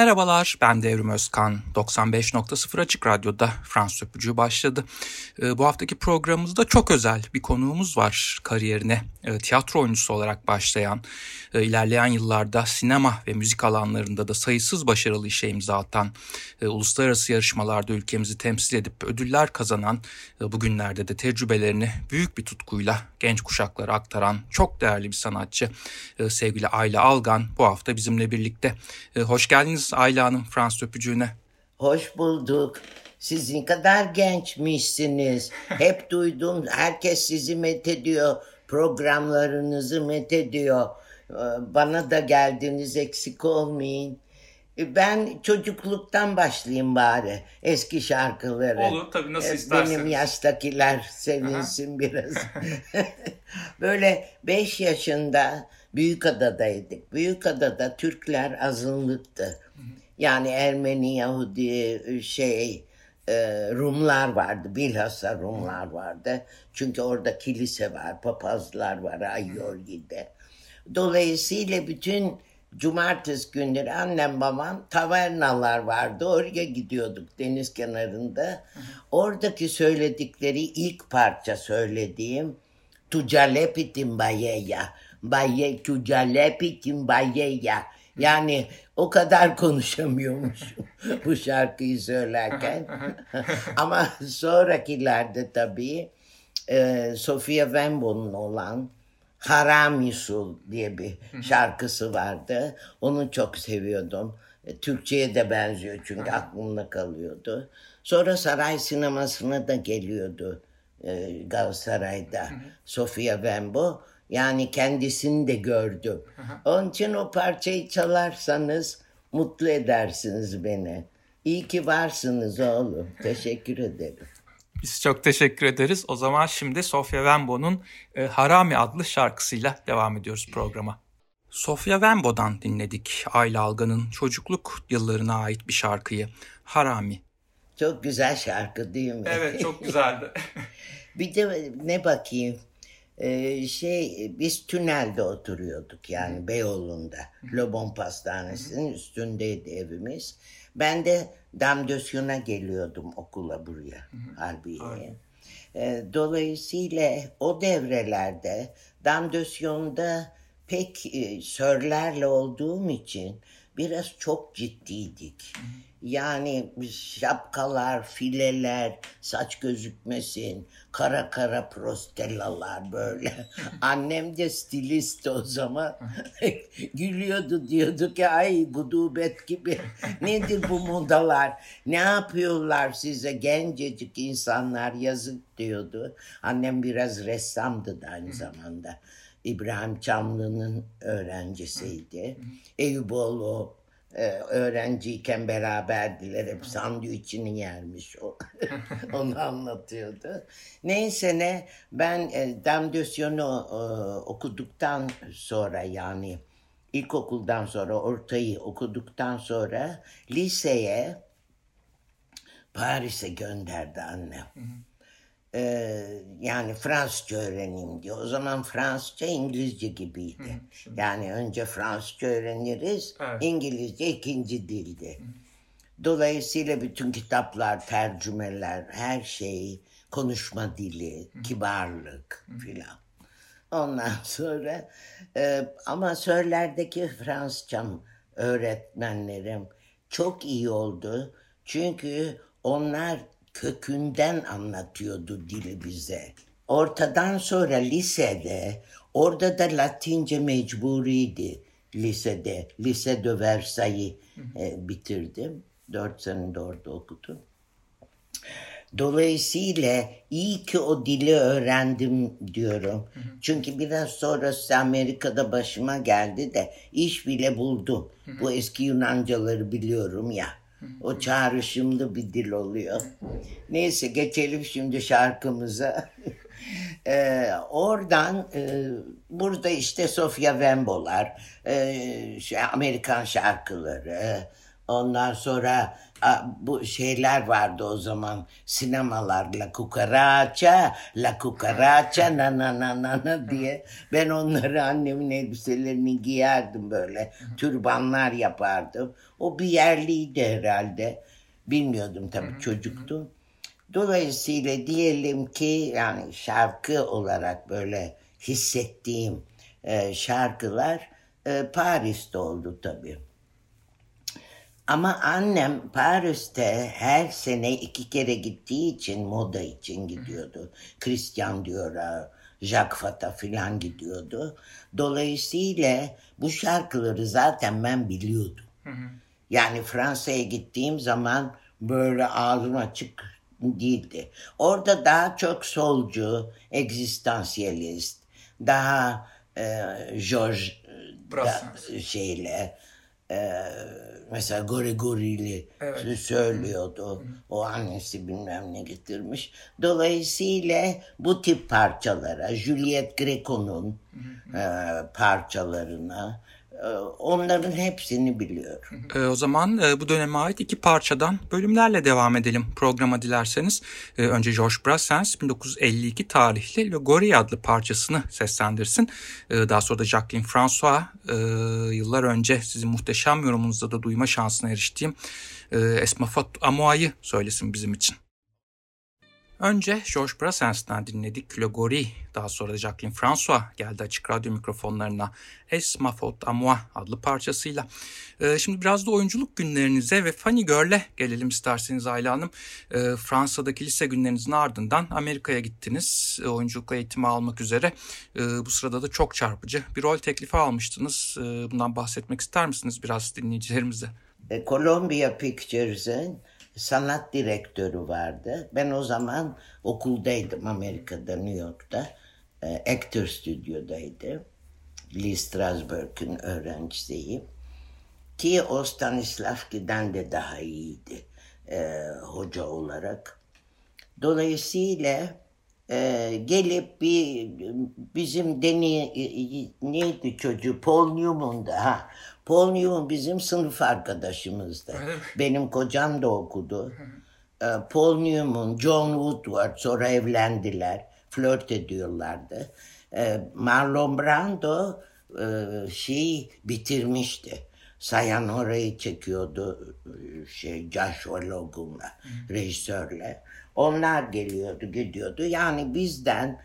Merhabalar, ben Devrim Özkan. 95.0 Açık Radyo'da Fransız Öpücüğü başladı. Ee, bu haftaki programımızda çok özel bir konuğumuz var. Kariyerine e, tiyatro oyuncusu olarak başlayan, e, ilerleyen yıllarda sinema ve müzik alanlarında da sayısız başarılı işe imza atan, e, uluslararası yarışmalarda ülkemizi temsil edip ödüller kazanan, bugünlerde de tecrübelerini büyük bir tutkuyla genç kuşaklara aktaran çok değerli bir sanatçı sevgili Ayla Algan bu hafta bizimle birlikte. Hoş geldiniz Ayla Hanım Fransız öpücüğüne. Hoş bulduk. Siz ne kadar gençmişsiniz. Hep duydum. Herkes sizi methediyor. Programlarınızı methediyor. Ee, bana da geldiniz eksik olmayın. Ee, ben çocukluktan başlayayım bari eski şarkıları. Olur tabii nasıl ee, isterseniz. Benim yaştakiler sevinsin Aha. biraz. Böyle beş yaşında Büyükada'daydık. Büyükada'da Türkler azınlıktı. Yani Ermeni, Yahudi, şey, e, Rumlar vardı. Bilhassa Rumlar vardı. Çünkü orada kilise var, papazlar var Ayyorgi'de. Dolayısıyla bütün cumartesi günleri annem babam tavernalar vardı. Oraya gidiyorduk deniz kenarında. Oradaki söyledikleri ilk parça söylediğim Tucalepitin Bayeya. Baye Tucalepitin Bayeya. Yani o kadar konuşamıyormuşum bu şarkıyı söylerken. Ama sonrakilerde tabii e, Sofia Wembo'nun olan Haramisul diye bir şarkısı vardı. Onu çok seviyordum. E, Türkçe'ye de benziyor çünkü aklımda kalıyordu. Sonra saray sinemasına da geliyordu e, Galatasaray'da Sofia Wembo. Yani kendisini de gördüm. Onun için o parçayı çalarsanız mutlu edersiniz beni. İyi ki varsınız oğlum. Teşekkür ederim. Biz çok teşekkür ederiz. O zaman şimdi Sofia Wembo'nun e, Harami adlı şarkısıyla devam ediyoruz programa. Sofia Wembo'dan dinledik Ayla Algan'ın çocukluk yıllarına ait bir şarkıyı Harami. Çok güzel şarkı değil mi? Evet çok güzeldi. bir de ne bakayım ee, şey biz tünelde oturuyorduk yani Beyoğlu'nda. Lobon Pastanesi'nin üstündeydi evimiz. Ben de Damdösyon'a geliyordum okula buraya Harbiye'ye. Ee, dolayısıyla o devrelerde Damdösyon'da pek e, sörlerle olduğum için biraz çok ciddiydik. Yani şapkalar, fileler, saç gözükmesin, kara kara prostellalar böyle. Annem de stilist o zaman. Gülüyordu diyordu ki ay gudubet gibi. Nedir bu modalar? Ne yapıyorlar size gencecik insanlar yazık diyordu. Annem biraz ressamdı da aynı zamanda. İbrahim Çamlı'nın öğrencisiydi. Eyüboğlu e, öğrenciyken beraberdiler. Hep sandviçini yermiş o. Onu anlatıyordu. Neyse ne ben e, e, okuduktan sonra yani ilkokuldan sonra ortayı okuduktan sonra liseye Paris'e gönderdi annem. Hı hı e, yani Fransızca öğreneyim diyor. O zaman Fransızca İngilizce gibiydi. Hı, yani önce Fransızca öğreniriz, evet. İngilizce ikinci dildi. Hı. Dolayısıyla bütün kitaplar, tercümeler, her şey, konuşma dili, Hı. kibarlık filan. Ondan sonra e, ama söylerdeki Fransızcam öğretmenlerim çok iyi oldu. Çünkü onlar kökünden anlatıyordu dili bize. Ortadan sonra lisede, orada da Latince mecburiydi lisede. Lise de Versailles e, bitirdim. Dört sene de orada okudum. Dolayısıyla iyi ki o dili öğrendim diyorum. Çünkü biraz sonrası Amerika'da başıma geldi de iş bile buldum. Bu eski Yunancaları biliyorum ya. O çağrışımlı bir dil oluyor. Neyse geçelim şimdi şarkımıza. ee, oradan e, burada işte Sofia Wembo'lar, e, şey, Amerikan şarkıları, Ondan sonra bu şeyler vardı o zaman sinemalar La Cucaracha, La Cucaracha na na na na na diye. Ben onları annemin elbiselerini giyerdim böyle. Türbanlar yapardım. O bir yerliydi herhalde. Bilmiyordum tabii çocuktum. Dolayısıyla diyelim ki yani şarkı olarak böyle hissettiğim e, şarkılar e, Paris'te oldu tabii. Ama annem Paris'te her sene iki kere gittiği için moda için gidiyordu. Christian Dior'a, Jacques Fata filan gidiyordu. Dolayısıyla bu şarkıları zaten ben biliyordum. Yani Fransa'ya gittiğim zaman böyle ağzım açık değildi. Orada daha çok solcu, egzistansiyelist, daha e, George da, şeyle e, mesela Gorigori'li evet. söylüyordu. O annesi bilmem ne getirmiş. Dolayısıyla bu tip parçalara, Juliet Greco'nun e, parçalarına, onların hepsini biliyorum. E, o zaman e, bu döneme ait iki parçadan bölümlerle devam edelim programa dilerseniz. E, önce George Brassens 1952 tarihli Le Gorille adlı parçasını seslendirsin. E, daha sonra da Jacqueline François e, yıllar önce sizin muhteşem yorumunuzda da duyma şansına eriştiğim e, Esma Fat Amoa'yı söylesin bizim için. Önce George Brassens'ten dinledik Clogori, daha sonra da Jacqueline François geldi açık radyo mikrofonlarına Es ma faute à moi adlı parçasıyla. Ee, şimdi biraz da oyunculuk günlerinize ve Funny Girl'e gelelim isterseniz Ayla Hanım. Ee, Fransa'daki lise günlerinizin ardından Amerika'ya gittiniz e, oyunculukla eğitimi almak üzere. Ee, bu sırada da çok çarpıcı bir rol teklifi almıştınız. Ee, bundan bahsetmek ister misiniz biraz dinleyicilerimize? E, Columbia Pictures'ın sanat direktörü vardı. Ben o zaman okuldaydım Amerika'da, New York'ta. E, Actor Stüdyo'daydı. Lee Strasberg'in öğrencisiyim. Ki o Stanislavski'den de daha iyiydi e, hoca olarak. Dolayısıyla e, gelip bir bizim deni neydi çocuğu Paul Newman'da ha Paul Newman bizim sınıf arkadaşımızdı. Benim kocam da okudu. Paul Newman, John Woodward sonra evlendiler. Flört ediyorlardı. Marlon Brando e, şeyi bitirmişti. Sayan orayı çekiyordu şey Joshua Logan'la, rejisörle. Onlar geliyordu, gidiyordu. Yani bizden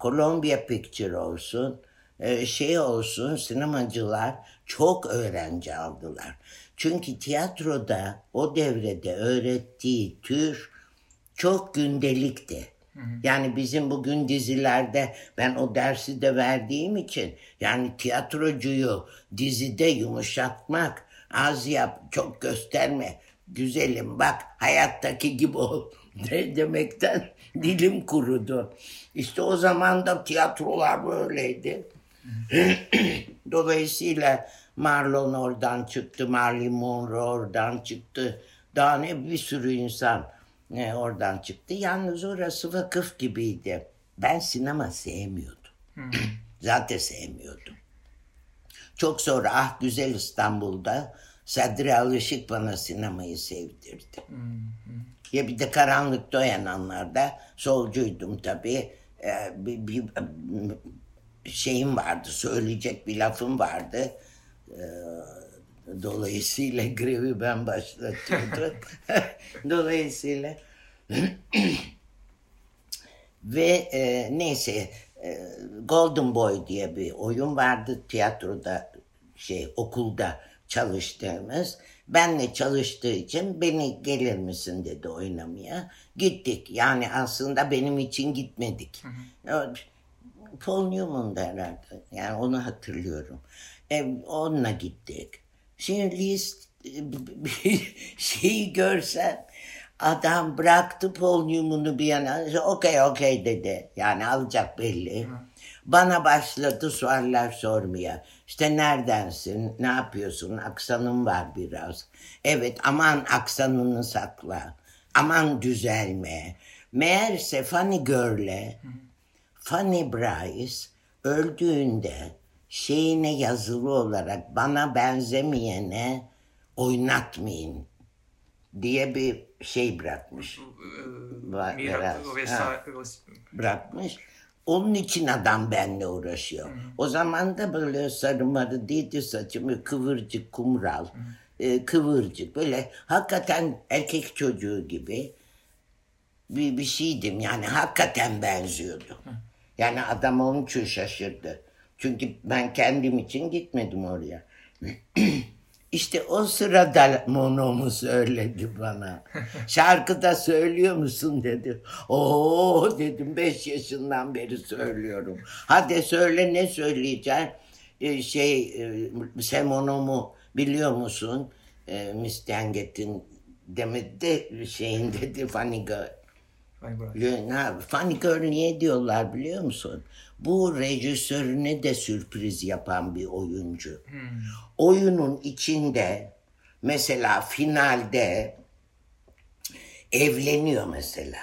Columbia Picture olsun, e, şey olsun sinemacılar çok öğrenci aldılar. Çünkü tiyatroda o devrede öğrettiği tür çok gündelikti. Yani bizim bugün dizilerde ben o dersi de verdiğim için yani tiyatrocuyu dizide yumuşatmak, az yap, çok gösterme, güzelim bak hayattaki gibi ol ne demekten dilim kurudu. İşte o zaman da tiyatrolar böyleydi. Dolayısıyla Marlon oradan çıktı, Marilyn Monroe oradan çıktı. Daha ne bir sürü insan e, oradan çıktı. Yalnız orası vakıf gibiydi. Ben sinema sevmiyordum. Zaten sevmiyordum. Çok sonra Ah Güzel İstanbul'da Sadri Alışık bana sinemayı sevdirdi. ya bir de karanlıkta oyananlarda solcuydum tabii. Ee, bir, bir, şeyim vardı, söyleyecek bir lafım vardı. Ee, dolayısıyla grevi ben başlatıyordum. Dolayısıyla ve e, neyse e, Golden Boy diye bir oyun vardı tiyatroda şey okulda çalıştığımız. Benle çalıştığı için beni gelir misin dedi oynamaya. Gittik. Yani aslında benim için gitmedik. Hı hı. Paul Newman'da herhalde. Yani onu hatırlıyorum. E, onunla gittik. Şimdi list bir şeyi görsen adam bıraktı Newman'ı bir yana. Okey okey dedi. Yani alacak belli. Hı. Bana başladı sorular sormaya. İşte neredensin, ne yapıyorsun, aksanın var biraz. Evet aman aksanını sakla, aman düzelme. Meğerse Fanny Girl'e Fanny Bryce öldüğünde şeyine yazılı olarak bana benzemeyene oynatmayın diye bir şey bırakmış. bırakmış. Onun için adam benimle uğraşıyor. Hı. O zaman da böyle sarımarı değildi saçımı kıvırcık kumral. Hı. E, kıvırcık böyle hakikaten erkek çocuğu gibi bir, bir şeydim. Yani hakikaten benziyordu. Hı. Yani adam onun için şaşırdı. Çünkü ben kendim için gitmedim oraya. İşte o sırada monomu söyledi bana. Şarkıda söylüyor musun dedi. Oo dedim beş yaşından beri söylüyorum. Hadi söyle ne söyleyeceksin? Ee, şey e, Semonomu biliyor musun? Ee, Miss demedi de şeyin dedi Funny Girl. Funny Girl niye diyorlar biliyor musun? Bu rejisörüne de sürpriz yapan bir oyuncu. Hmm. Oyunun içinde mesela finalde evleniyor mesela.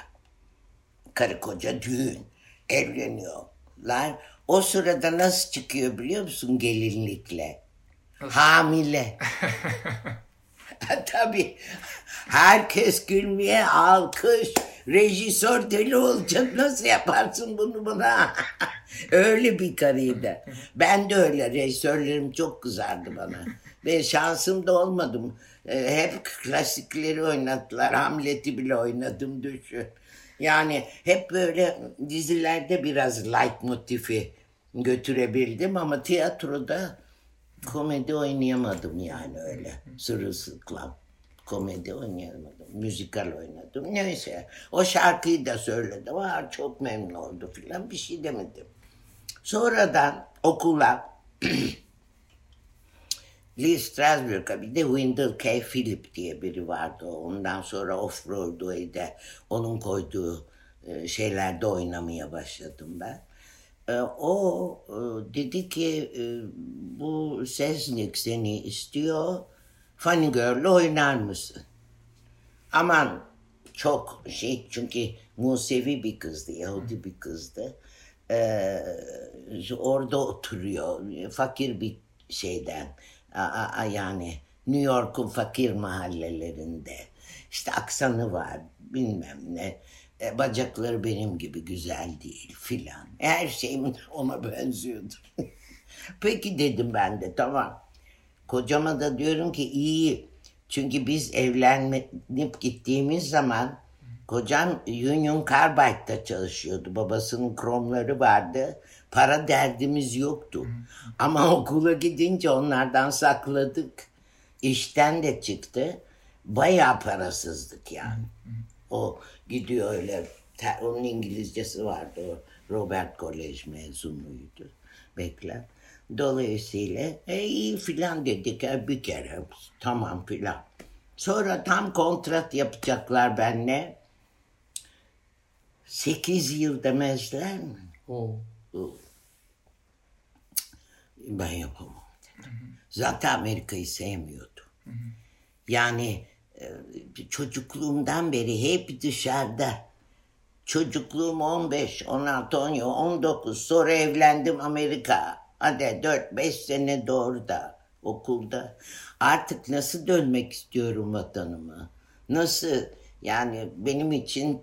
Karı koca düğün evleniyorlar. O sırada nasıl çıkıyor biliyor musun gelinlikle? Hamile. Tabii herkes gülmeye alkış. Rejisör deli olacak nasıl yaparsın bunu bana? öyle bir karıydı. Ben de öyle rejisörlerim çok kızardı bana. Ve şansım da olmadım. Ee, hep klasikleri oynattılar. Hamlet'i bile oynadım düşün. Yani hep böyle dizilerde biraz light motifi götürebildim ama tiyatroda komedi oynayamadım yani öyle sırılsıklam komedi oynayamadım. Müzikal oynadım. Neyse. O şarkıyı da söyledi. Var çok memnun oldu filan. Bir şey demedim. Sonradan okula Lee Strasberg'a bir de Wendell K. Phillip diye biri vardı. Ondan sonra Off-Broadway'de onun koyduğu e, şeylerde oynamaya başladım ben. E, o e, dedi ki bu Sesnik seni istiyor Funny Girl'le oynar mısın? Aman çok şey çünkü Musevi bir kızdı, Yahudi bir kızdı. Ee, orada oturuyor, fakir bir şeyden. A, a, yani New York'un fakir mahallelerinde. İşte aksanı var, bilmem ne. E, bacakları benim gibi güzel değil filan. Her şeyim ona benziyordu. Peki dedim ben de tamam. Kocama da diyorum ki iyi. Çünkü biz evlenip gittiğimiz zaman kocam Union Carbide'da çalışıyordu. Babasının kromları vardı. Para derdimiz yoktu. Ama okula gidince onlardan sakladık. İşten de çıktı. Bayağı parasızdık yani. O gidiyor öyle. Onun İngilizcesi vardı. O Robert College mezunuydu. Bekle. Dolayısıyla e, iyi filan dedik e, bir kere tamam filan. Sonra tam kontrat yapacaklar benle. Sekiz yıl demezler mi? Oh. Ben yapamam. Hı Zaten Amerika'yı sevmiyordu. Hı hı. Yani e, çocukluğumdan beri hep dışarıda. Çocukluğum 15, 16, 17, 19 sonra evlendim Amerika. Hadi 4-5 sene doğru da okulda. Artık nasıl dönmek istiyorum vatanıma? Nasıl? Yani benim için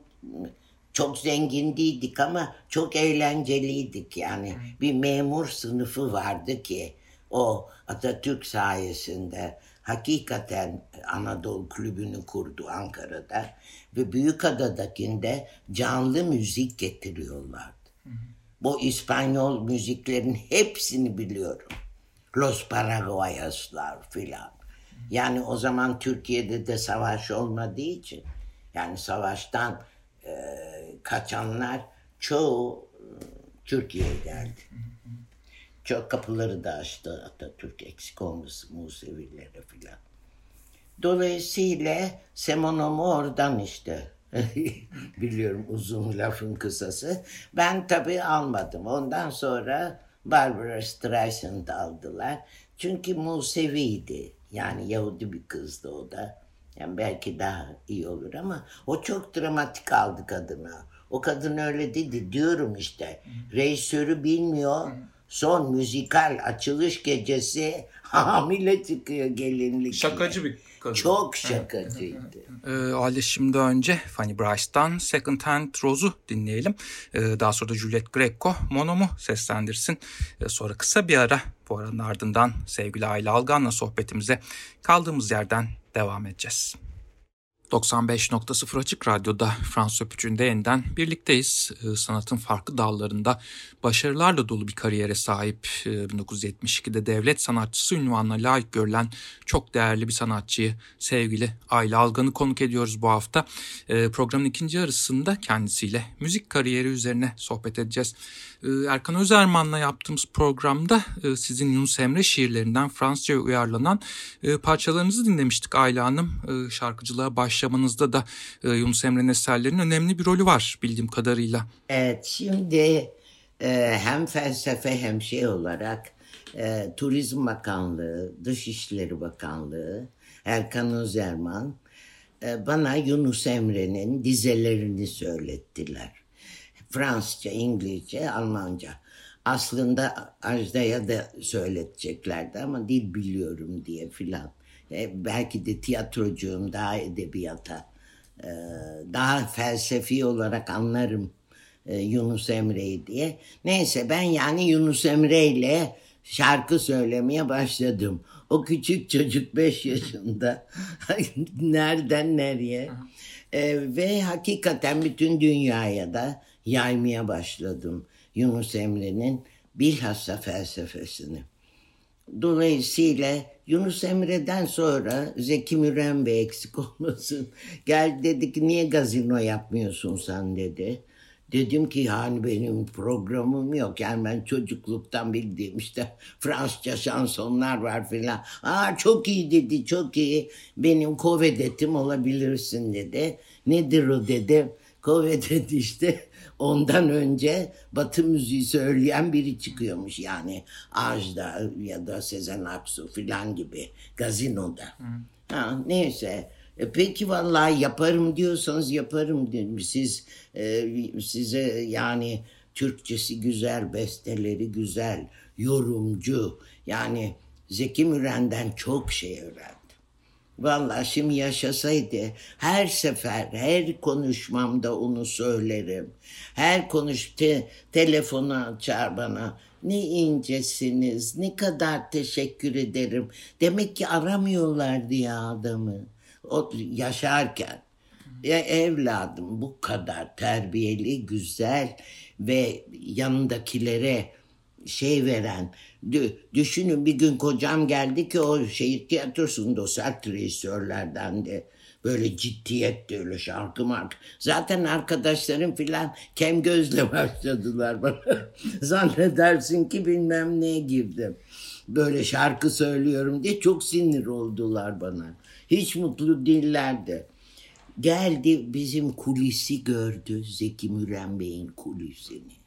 çok zengin değildik ama çok eğlenceliydik yani. Bir memur sınıfı vardı ki o Atatürk sayesinde hakikaten Anadolu Kulübü'nü kurdu Ankara'da ve Büyükada'dakinde canlı müzik getiriyorlardı. Bu İspanyol müziklerin hepsini biliyorum. Los Paraguayoslar filan. Yani o zaman Türkiye'de de savaş olmadığı için yani savaştan e, kaçanlar çoğu e, Türkiye'ye geldi. Çok kapıları da açtı Atatürk eksik olmasın Musevilere filan. Dolayısıyla Semonomu oradan işte Biliyorum uzun lafın kısası. Ben tabii almadım. Ondan sonra Barbara Streisand aldılar. Çünkü Museviydi. Yani Yahudi bir kızdı o da. Yani belki daha iyi olur ama o çok dramatik aldı kadına. O kadın öyle dedi diyorum işte. Rejisörü bilmiyor. son müzikal açılış gecesi hamile çıkıyor gelinlik. Şakacı bir kadın. Çok şakacıydı. ee, şimdi önce Fanny Bryce'dan Second Hand Rose'u dinleyelim. Ee, daha sonra da Juliet Greco Mono'mu seslendirsin. Ee, sonra kısa bir ara bu aranın ardından sevgili Ayla Algan'la sohbetimize kaldığımız yerden devam edeceğiz. 95.0 Açık Radyo'da Fransız Öpücüğü'nde yeniden birlikteyiz. Ee, sanatın farklı dallarında başarılarla dolu bir kariyere sahip 1972'de e, devlet sanatçısı ünvanına layık görülen çok değerli bir sanatçıyı sevgili Ayla Algan'ı konuk ediyoruz bu hafta. Ee, programın ikinci yarısında kendisiyle müzik kariyeri üzerine sohbet edeceğiz. Ee, Erkan Özerman'la yaptığımız programda e, sizin Yunus Emre şiirlerinden Fransızca uyarlanan e, parçalarınızı dinlemiştik Ayla Hanım. Şarkıcılığa başlamanızda da Yunus Emre'nin eserlerinin önemli bir rolü var bildiğim kadarıyla. Evet şimdi e, hem felsefe hem şey olarak e, Turizm Bakanlığı, Dışişleri Bakanlığı, Erkan Özerman e, bana Yunus Emre'nin dizelerini söylettiler. Fransızca, İngilizce, Almanca. Aslında Ajda'ya da söyleteceklerdi ama dil biliyorum diye filan. E, belki de tiyatrocuyum daha edebiyata, e, daha felsefi olarak anlarım e, Yunus Emre'yi diye. Neyse ben yani Yunus Emre ile şarkı söylemeye başladım. O küçük çocuk 5 yaşında. Nereden nereye? Ee, ve hakikaten bütün dünyaya da yaymaya başladım Yunus Emre'nin bilhassa felsefesini. Dolayısıyla Yunus Emre'den sonra Zeki Müren Bey eksik olmasın. Gel dedik niye gazino yapmıyorsun sen dedi. Dedim ki yani benim programım yok. Yani ben çocukluktan bildiğim işte Fransızca şansonlar var filan. Aa çok iyi dedi çok iyi. Benim kovedetim olabilirsin dedi. Nedir o dedim. Kovedet işte ondan önce Batı müziği söyleyen biri çıkıyormuş. Yani Ajda ya da Sezen Aksu filan gibi gazinoda. Hı. Ha, neyse e, peki vallahi yaparım diyorsanız yaparım dedim. Siz e, size yani Türkçesi güzel, besteleri güzel, yorumcu. Yani Zeki Müren'den çok şey öğrendim. Vallahi şimdi yaşasaydı her sefer her konuşmamda onu söylerim. Her konuş te, telefonu açar bana. Ne incesiniz, ne kadar teşekkür ederim. Demek ki aramıyorlar diye adamı o yaşarken ya evladım bu kadar terbiyeli, güzel ve yanındakilere şey veren düşünün bir gün kocam geldi ki o şehir tiyatrosunda o sert reisörlerden de böyle ciddiyet öyle şarkı mark. Zaten arkadaşlarım filan kem gözle başladılar bana. Zannedersin ki bilmem neye girdim. Böyle şarkı söylüyorum diye çok sinir oldular bana. Hiç mutlu değillerdi. Geldi bizim kulisi gördü. Zeki Müren Bey'in kulisini.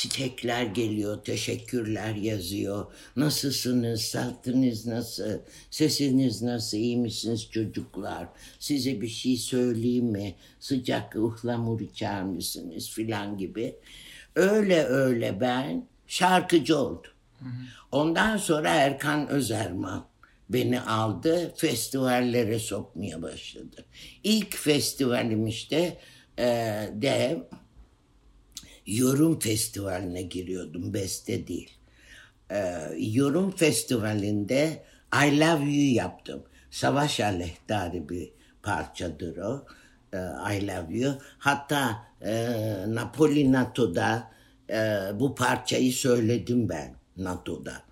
Çiçekler geliyor, teşekkürler yazıyor. Nasılsınız, saatiniz nasıl, sesiniz nasıl, iyi misiniz çocuklar? Size bir şey söyleyeyim mi? Sıcak ıhlamur içer misiniz filan gibi. Öyle öyle ben şarkıcı oldum. Ondan sonra Erkan Özerman beni aldı festivallere sokmaya başladı. İlk festivalim işte e, de yorum festivaline giriyordum beste değil. E, yorum festivalinde I Love You yaptım. Savaş aleyhtarı bir parçadır o. E, I Love You. Hatta e, Napoli NATO'da e, bu parçayı söyledim ben NATO'da.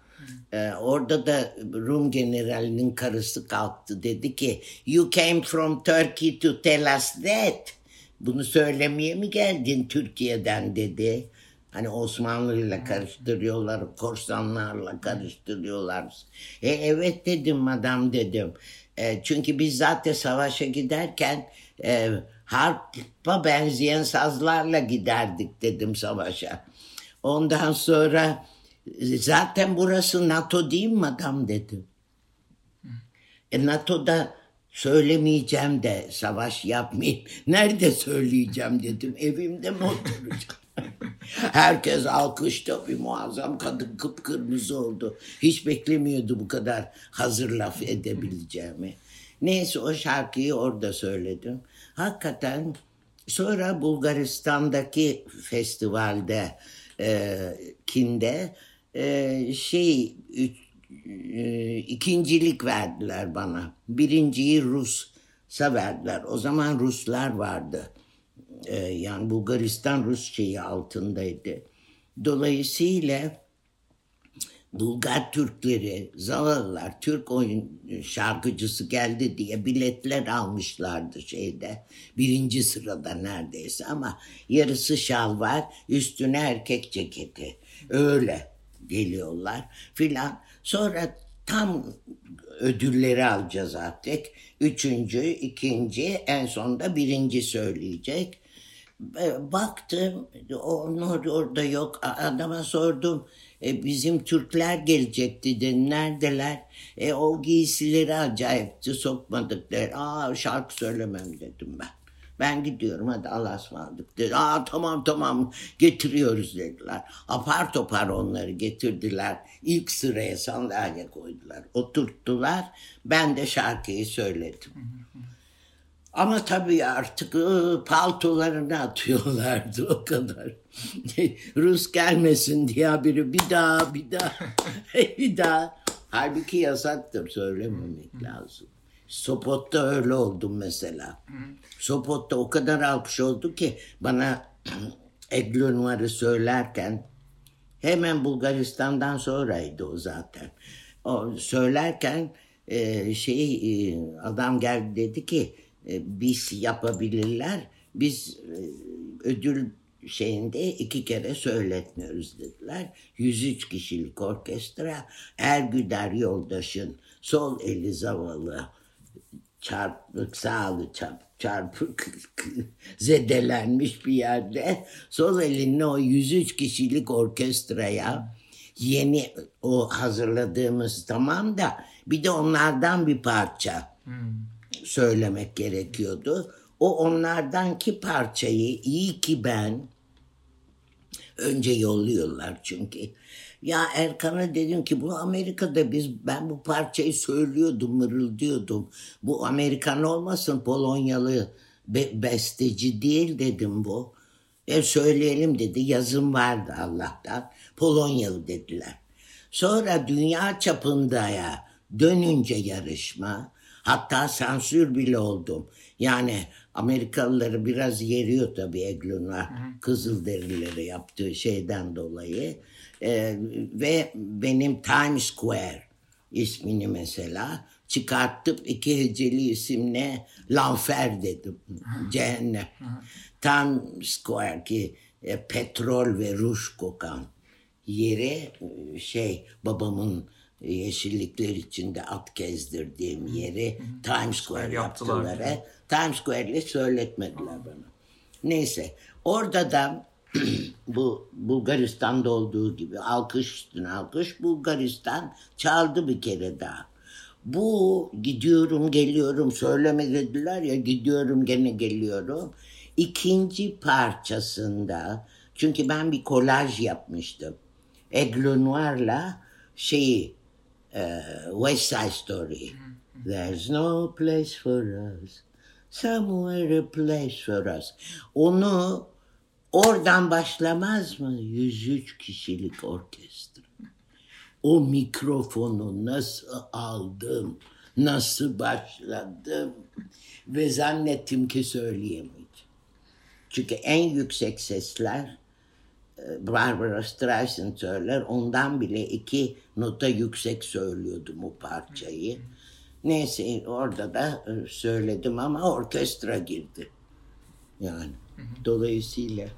Ee, orada da Rum generalinin karısı kalktı dedi ki You came from Turkey to tell us that. Bunu söylemeye mi geldin Türkiye'den dedi. Hani Osmanlı'yla karıştırıyorlar, korsanlarla karıştırıyorlar. E, evet dedim madam dedim. E, çünkü biz zaten savaşa giderken e, harpa benzeyen sazlarla giderdik dedim savaşa. Ondan sonra Zaten burası NATO değil mi adam dedim. E NATO'da söylemeyeceğim de savaş yapmayayım. Nerede söyleyeceğim dedim. Evimde mi oturacağım? Herkes alkışta bir muazzam kadın kıpkırmızı oldu. Hiç beklemiyordu bu kadar hazır laf edebileceğimi. Neyse o şarkıyı orada söyledim. Hakikaten sonra Bulgaristan'daki festivalde e, kinde e, şey e, ikincilik verdiler bana. Birinciyi Rus'a verdiler. O zaman Ruslar vardı. E, yani Bulgaristan Rus şeyi altındaydı. Dolayısıyla Bulgar Türkleri, zavallılar, Türk oyun şarkıcısı geldi diye biletler almışlardı şeyde. Birinci sırada neredeyse ama yarısı şalvar, üstüne erkek ceketi. Öyle geliyorlar filan. Sonra tam ödülleri alacağız artık. Üçüncü, ikinci, en sonunda birinci söyleyecek. Baktım, onlar orada yok. Adama sordum, e, bizim Türkler gelecekti dedi. Neredeler? E, o giysileri acayipti, sokmadıkları. Aa şarkı söylemem dedim ben. Ben gidiyorum hadi Allah'a ısmarladık dedi. Aa tamam tamam getiriyoruz dediler. Apar topar onları getirdiler. İlk sıraya sandalye koydular. Oturttular. Ben de şarkıyı söyledim. Ama tabii artık ıı, paltolarını atıyorlardı o kadar. Rus gelmesin diye biri bir daha bir daha bir daha. Halbuki yasaktır söylememek lazım. Sopot'ta öyle oldum mesela. Sopot'ta o kadar alkış oldu ki bana Eglonvar'ı söylerken hemen Bulgaristan'dan sonraydı o zaten. O söylerken e, şey e, adam geldi dedi ki e, biz yapabilirler. Biz e, ödül şeyinde iki kere söyletmiyoruz dediler. 103 kişilik orkestra Ergüder yoldaşın sol eli zavallı çarpık sağlı çarp, çarpık zedelenmiş bir yerde sol elini o 103 kişilik orkestraya yeni o hazırladığımız tamam da bir de onlardan bir parça hmm. söylemek gerekiyordu. O onlardanki parçayı iyi ki ben önce yolluyorlar çünkü ya Erkan'a dedim ki bu Amerika'da biz ben bu parçayı söylüyordum, mırıldıyordum. Bu Amerikan olmasın Polonyalı be, besteci değil dedim bu. E söyleyelim dedi yazım vardı Allah'tan. Polonyalı dediler. Sonra dünya çapında ya dönünce yarışma hatta sansür bile oldum. Yani Amerikalıları biraz yeriyor tabii Eglon'a Kızılderilileri yaptığı şeyden dolayı. E, ve benim Times Square ismini mesela çıkartıp iki heceli isimle Lanfer dedim. Cehennem. Times Square ki e, petrol ve ruj kokan yeri e, şey babamın yeşillikler içinde at gezdirdiğim yeri Times Square yaptılar. Times Square'le söyletmediler bana. Neyse orada da bu Bulgaristan'da olduğu gibi alkış üstüne alkış Bulgaristan çaldı bir kere daha. Bu gidiyorum geliyorum söyleme dediler ya gidiyorum gene geliyorum. İkinci parçasında çünkü ben bir kolaj yapmıştım. Aigle Noir'la şeyi e, West Side Story. There's no place for us. Somewhere a place for us. Onu Oradan başlamaz mı 103 kişilik orkestra? O mikrofonu nasıl aldım, nasıl başladım ve zannettim ki söyleyemeyeceğim. Çünkü en yüksek sesler Barbara Streisand söyler. Ondan bile iki nota yüksek söylüyordum o parçayı. Neyse orada da e, söyledim ama orkestra girdi. Yani. Dolayısıyla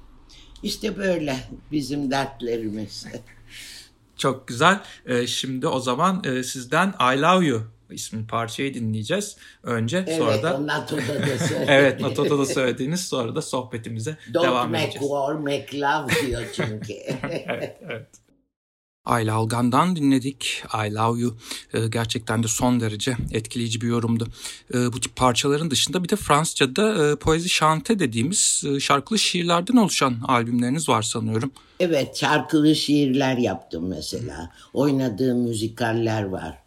işte böyle bizim dertlerimiz. Çok güzel. Ee, şimdi o zaman e, sizden I Love You ismi parçayı dinleyeceğiz. Önce evet, sonra da Nato'da da Evet Nato'da da söylediğiniz sonra da sohbetimize Don't devam make edeceğiz. War make love diyor çünkü. evet, evet. Ayla Algan'dan dinledik. I Love You. Ee, gerçekten de son derece etkileyici bir yorumdu. Ee, bu tip parçaların dışında bir de Fransızca'da e, poezi şante dediğimiz e, şarkılı şiirlerden oluşan albümleriniz var sanıyorum. Evet şarkılı şiirler yaptım mesela. Oynadığım müzikaller var.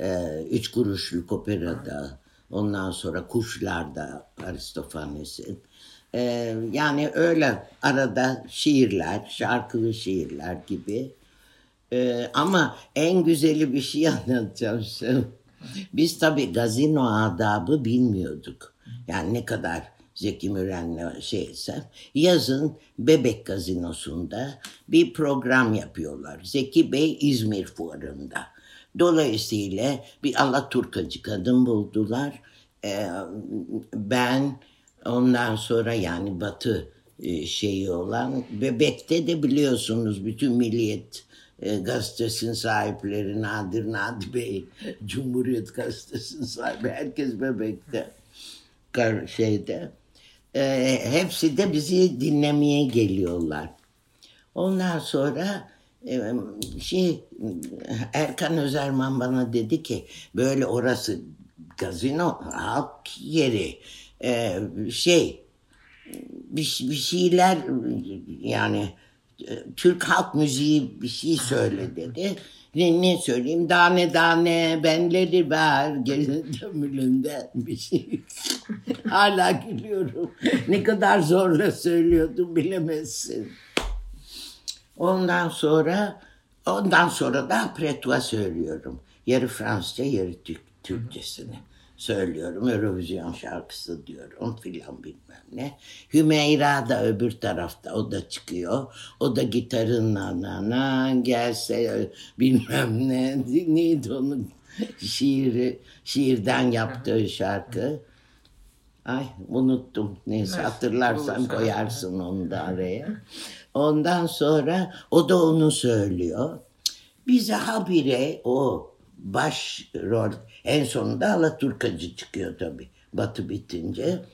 Ee, üç kuruşluk operada. Ondan sonra Kuşlar'da Aristofanes'in. Ee, yani öyle arada şiirler, şarkılı şiirler gibi. Ee, ama en güzeli bir şey anlatacağım size. Biz tabii gazino adabı bilmiyorduk. Yani ne kadar Zeki Müren'le şeyse yazın Bebek Gazinosu'nda bir program yapıyorlar. Zeki Bey İzmir Fuarı'nda. Dolayısıyla bir Alaturkacı kadın buldular. Ee, ben ondan sonra yani Batı e, şeyi olan Bebek'te de biliyorsunuz bütün milliyet e, gazetesinin sahipleri Nadir Nadi Bey, Cumhuriyet Gazetesi'nin sahibi, herkes bebekte, şeyde. E, hepsi de bizi dinlemeye geliyorlar. Ondan sonra şey Erkan Özerman bana dedi ki böyle orası gazino halk yeri e, şey bir, bir şeyler yani Türk halk müziği bir şey söyle dedi. Ne, ne söyleyeyim? Dane dane benleri ver gömülünde bir şey. Hala gülüyorum. ne kadar zorla söylüyordum bilemezsin. Ondan sonra ondan sonra da Pretua söylüyorum. Yarı Fransızca yarı Türk, Türkçesini söylüyorum. Eurovision şarkısı diyorum filan bilmem ne. Hümeyra da öbür tarafta o da çıkıyor. O da gitarınla nana gelse bilmem ne. Neydi onun şiiri, şiirden yaptığı şarkı. Ay unuttum. Neyse hatırlarsan koyarsın onu da araya. Ondan sonra o da onu söylüyor. Bize habire o baş rol en sonunda Alaturkacı çıkıyor tabii Batı bitince.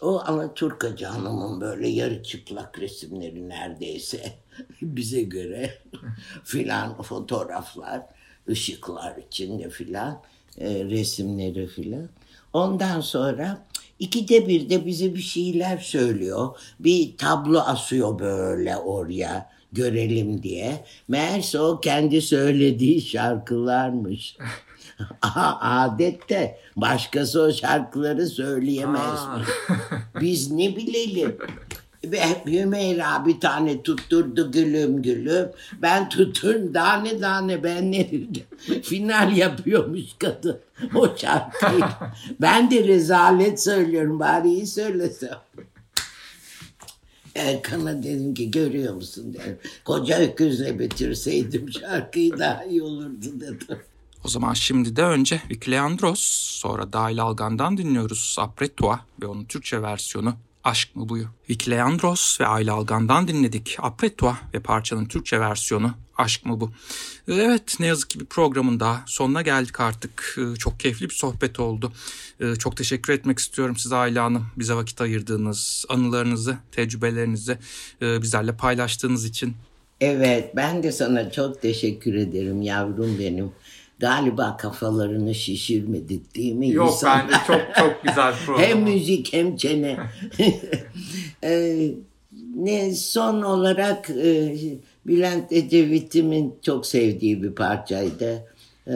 O Alaturkacı hanımın böyle yarı çıplak resimleri neredeyse bize göre filan fotoğraflar, ışıklar içinde filan e, resimleri filan. Ondan sonra ikide bir de bize bir şeyler söylüyor. Bir tablo asıyor böyle oraya görelim diye. Meğerse o kendi söylediği şarkılarmış. Adette başkası o şarkıları söyleyemezmiş. Biz ne bilelim. Hümeyra bir tane tutturdu gülüm gülüm. Ben tuturum tane tane ben ne Final yapıyormuş kadın o şarkıyı. ben de rezalet söylüyorum bari iyi söylesem. Erkan'a dedim ki görüyor musun dedim. Koca öküzle bitirseydim şarkıyı daha iyi olurdu dedim. O zaman şimdi de önce Vicky Leandros, sonra Dahil Algan'dan dinliyoruz Après Toi ve onun Türkçe versiyonu Aşk mı buyu? Vicky Leandros ve Ayla Algan'dan dinledik Après Toi ve parçanın Türkçe versiyonu Aşk mı bu? Evet ne yazık ki bir programın daha sonuna geldik artık. Ee, çok keyifli bir sohbet oldu. Ee, çok teşekkür etmek istiyorum size Ayla Hanım. Bize vakit ayırdığınız, anılarınızı, tecrübelerinizi e, bizlerle paylaştığınız için. Evet ben de sana çok teşekkür ederim yavrum benim. Galiba kafalarını şişirmedik değil mi? Yok İnsanlar? bence çok çok güzel program. hem müzik hem çene. ee, ne son olarak e, Bülent Ecevit'imin çok sevdiği bir parçaydı. Ee,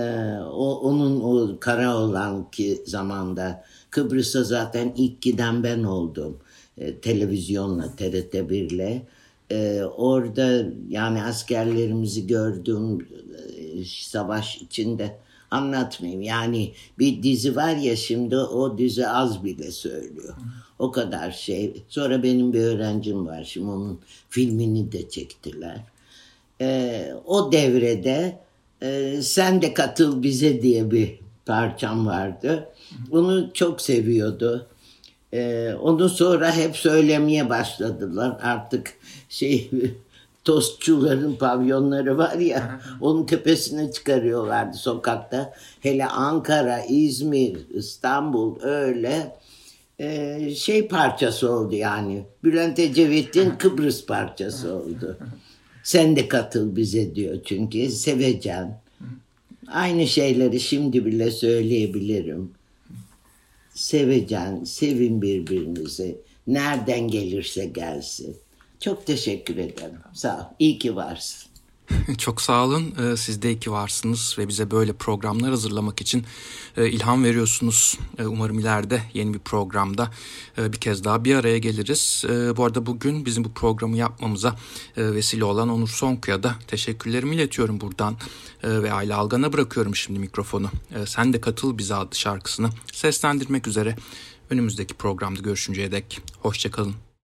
o, onun o kara olan ki zamanda Kıbrıs'a zaten ilk giden ben oldum. Ee, televizyonla, TRT1'le. Ee, orada yani askerlerimizi gördüm e, savaş içinde anlatmayayım. Yani bir dizi var ya şimdi o dizi az bile söylüyor. O kadar şey. Sonra benim bir öğrencim var şimdi onun filmini de çektiler. Ee, o devrede e, sen de katıl bize diye bir parçam vardı. Onu çok seviyordu. Ee, onu sonra hep söylemeye başladılar. Artık şey tostçuların pavyonları var ya onun tepesine çıkarıyorlardı sokakta. Hele Ankara, İzmir, İstanbul öyle e, şey parçası oldu yani. Bülent Ecevit'in Kıbrıs parçası oldu. Sen de katıl bize diyor çünkü sevecen. Aynı şeyleri şimdi bile söyleyebilirim. Sevecen, sevin birbirinizi. Nereden gelirse gelsin. Çok teşekkür ederim. Sağ ol. İyi ki varsın. Çok sağ olun. Ee, siz de ki varsınız ve bize böyle programlar hazırlamak için e, ilham veriyorsunuz. E, umarım ileride yeni bir programda e, bir kez daha bir araya geliriz. Bu arada bugün bizim bu programı yapmamıza vesile olan Onur Sonku'ya da teşekkürlerimi iletiyorum buradan. Ve Ayla Algan'a bırakıyorum şimdi mikrofonu. Sen de katıl bize adlı şarkısını seslendirmek üzere. Önümüzdeki programda görüşünceye dek hoşçakalın.